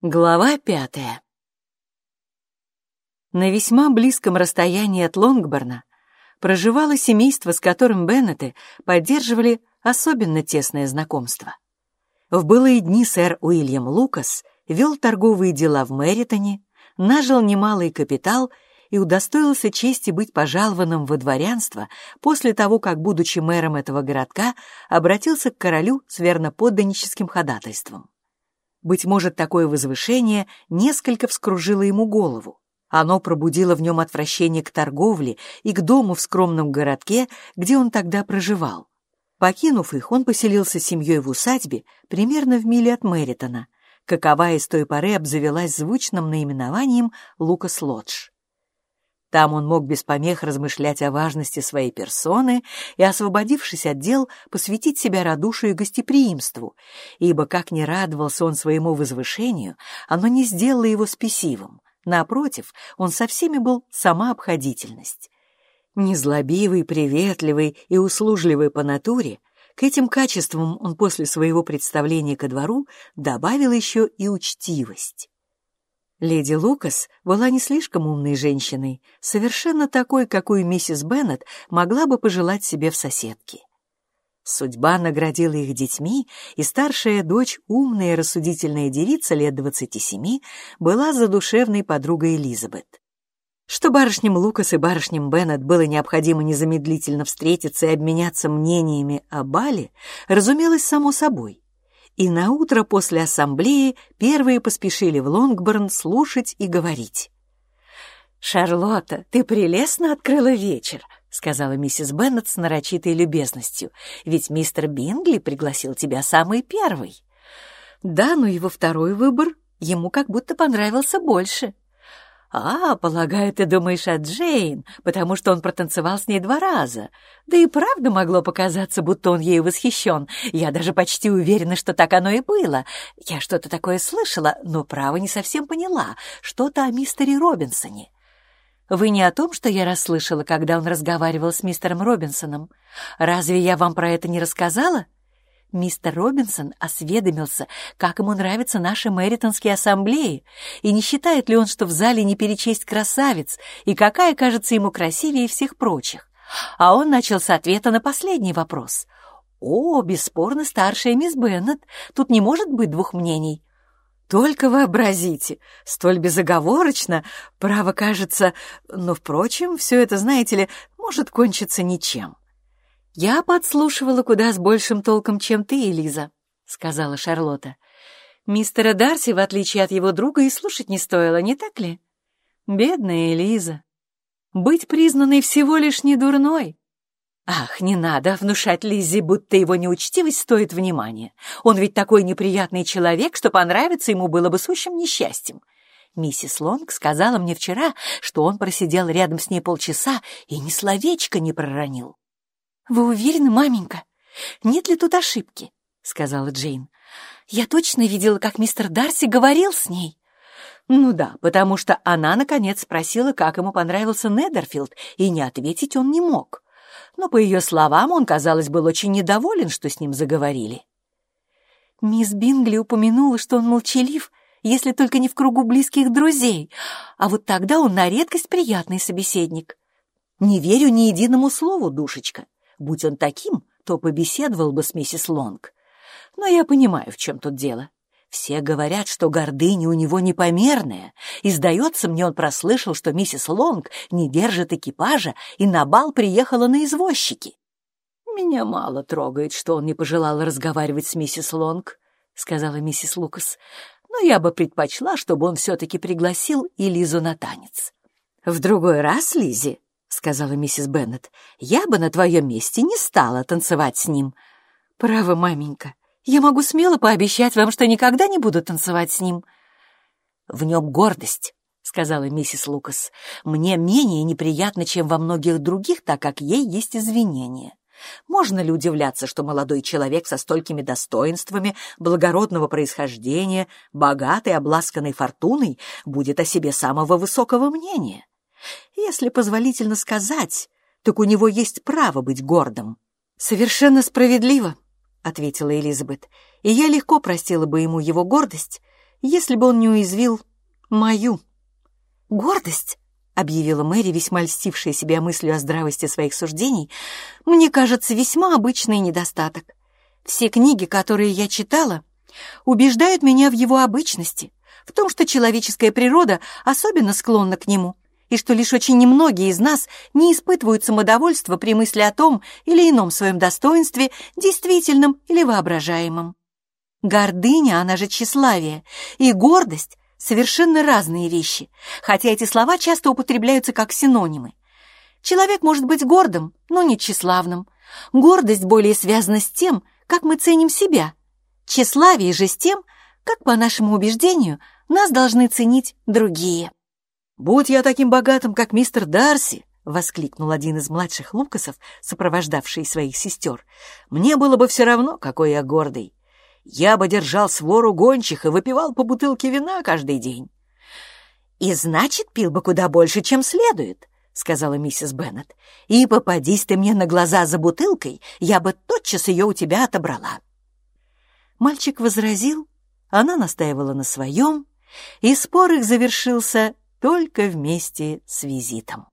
Глава пятая На весьма близком расстоянии от Лонгборна проживало семейство, с которым Беннеты поддерживали особенно тесное знакомство. В былые дни сэр Уильям Лукас вел торговые дела в Мэритоне, нажил немалый капитал и удостоился чести быть пожалованным во дворянство после того, как, будучи мэром этого городка, обратился к королю с верноподданническим ходатайством. Быть может, такое возвышение несколько вскружило ему голову. Оно пробудило в нем отвращение к торговле и к дому в скромном городке, где он тогда проживал. Покинув их, он поселился с семьей в усадьбе примерно в миле от Мэритона, каковая с той поры обзавелась звучным наименованием Лукас Лодж. Там он мог без помех размышлять о важности своей персоны и, освободившись от дел, посвятить себя радушию и гостеприимству, ибо, как не радовался он своему возвышению, оно не сделало его спесивым. Напротив, он со всеми был сама обходительность. Незлобивый, приветливый и услужливый по натуре, к этим качествам он после своего представления ко двору добавил еще и учтивость. Леди Лукас была не слишком умной женщиной, совершенно такой, какую миссис Беннет могла бы пожелать себе в соседке. Судьба наградила их детьми, и старшая дочь, умная и рассудительная девица лет двадцати семи, была задушевной подругой Элизабет. Что барышням Лукас и барышням Беннет было необходимо незамедлительно встретиться и обменяться мнениями о Бале, разумелось само собой и на утро после ассамблеи первые поспешили в Лонгборн слушать и говорить. «Шарлотта, ты прелестно открыла вечер», — сказала миссис Беннет с нарочитой любезностью, «ведь мистер Бингли пригласил тебя самый первый». «Да, но его второй выбор ему как будто понравился больше», «А, полагаю, ты думаешь о Джейн, потому что он протанцевал с ней два раза. Да и правда могло показаться, будто он ею восхищен. Я даже почти уверена, что так оно и было. Я что-то такое слышала, но, право, не совсем поняла. Что-то о мистере Робинсоне». «Вы не о том, что я расслышала, когда он разговаривал с мистером Робинсоном? Разве я вам про это не рассказала?» Мистер Робинсон осведомился, как ему нравятся наши мэритонские ассамблеи, и не считает ли он, что в зале не перечесть красавиц, и какая кажется ему красивее всех прочих. А он начал с ответа на последний вопрос. «О, бесспорно, старшая мисс Беннет, тут не может быть двух мнений». Только вообразите, столь безоговорочно, право кажется, но, впрочем, все это, знаете ли, может кончиться ничем. «Я подслушивала куда с большим толком, чем ты, Элиза», — сказала Шарлотта. «Мистера Дарси, в отличие от его друга, и слушать не стоило, не так ли? Бедная Элиза. Быть признанной всего лишь не дурной. Ах, не надо внушать Лиззи, будто его неучтивость стоит внимания. Он ведь такой неприятный человек, что понравиться ему было бы сущим несчастьем. Миссис Лонг сказала мне вчера, что он просидел рядом с ней полчаса и ни словечко не проронил. «Вы уверены, маменька? Нет ли тут ошибки?» — сказала Джейн. «Я точно видела, как мистер Дарси говорил с ней». «Ну да, потому что она, наконец, спросила, как ему понравился Недерфилд, и не ответить он не мог. Но, по ее словам, он, казалось, был очень недоволен, что с ним заговорили». Мисс Бингли упомянула, что он молчалив, если только не в кругу близких друзей, а вот тогда он на редкость приятный собеседник. «Не верю ни единому слову, душечка», Будь он таким, то побеседовал бы с миссис Лонг. Но я понимаю, в чем тут дело. Все говорят, что гордыня у него непомерная, и, сдается мне, он прослышал, что миссис Лонг не держит экипажа и на бал приехала на извозчики. «Меня мало трогает, что он не пожелал разговаривать с миссис Лонг», — сказала миссис Лукас, «но я бы предпочла, чтобы он все-таки пригласил и Лизу на танец». «В другой раз, Лизи, — сказала миссис Беннет, — «я бы на твоем месте не стала танцевать с ним». «Право, маменька, я могу смело пообещать вам, что никогда не буду танцевать с ним». «В нем гордость», — сказала миссис Лукас. «Мне менее неприятно, чем во многих других, так как ей есть извинения. Можно ли удивляться, что молодой человек со столькими достоинствами, благородного происхождения, богатой, обласканной фортуной будет о себе самого высокого мнения?» Если позволительно сказать, так у него есть право быть гордым. «Совершенно справедливо», — ответила Элизабет, «и я легко простила бы ему его гордость, если бы он не уязвил мою. «Гордость», — объявила Мэри, весьма льстившая себя мыслью о здравости своих суждений, «мне кажется, весьма обычный недостаток. Все книги, которые я читала, убеждают меня в его обычности, в том, что человеческая природа особенно склонна к нему, и что лишь очень немногие из нас не испытывают самодовольства при мысли о том или ином своем достоинстве, действительном или воображаемом. Гордыня, она же тщеславие, и гордость — совершенно разные вещи, хотя эти слова часто употребляются как синонимы. Человек может быть гордым, но не тщеславным. Гордость более связана с тем, как мы ценим себя. Тщеславие же с тем, как, по нашему убеждению, нас должны ценить другие. «Будь я таким богатым, как мистер Дарси!» — воскликнул один из младших Лукасов, сопровождавший своих сестер. «Мне было бы все равно, какой я гордый. Я бы держал свору гончих и выпивал по бутылке вина каждый день. «И значит, пил бы куда больше, чем следует», — сказала миссис Беннет. «И попадись ты мне на глаза за бутылкой, я бы тотчас ее у тебя отобрала». Мальчик возразил, она настаивала на своем, и спор их завершился только вместе с визитом.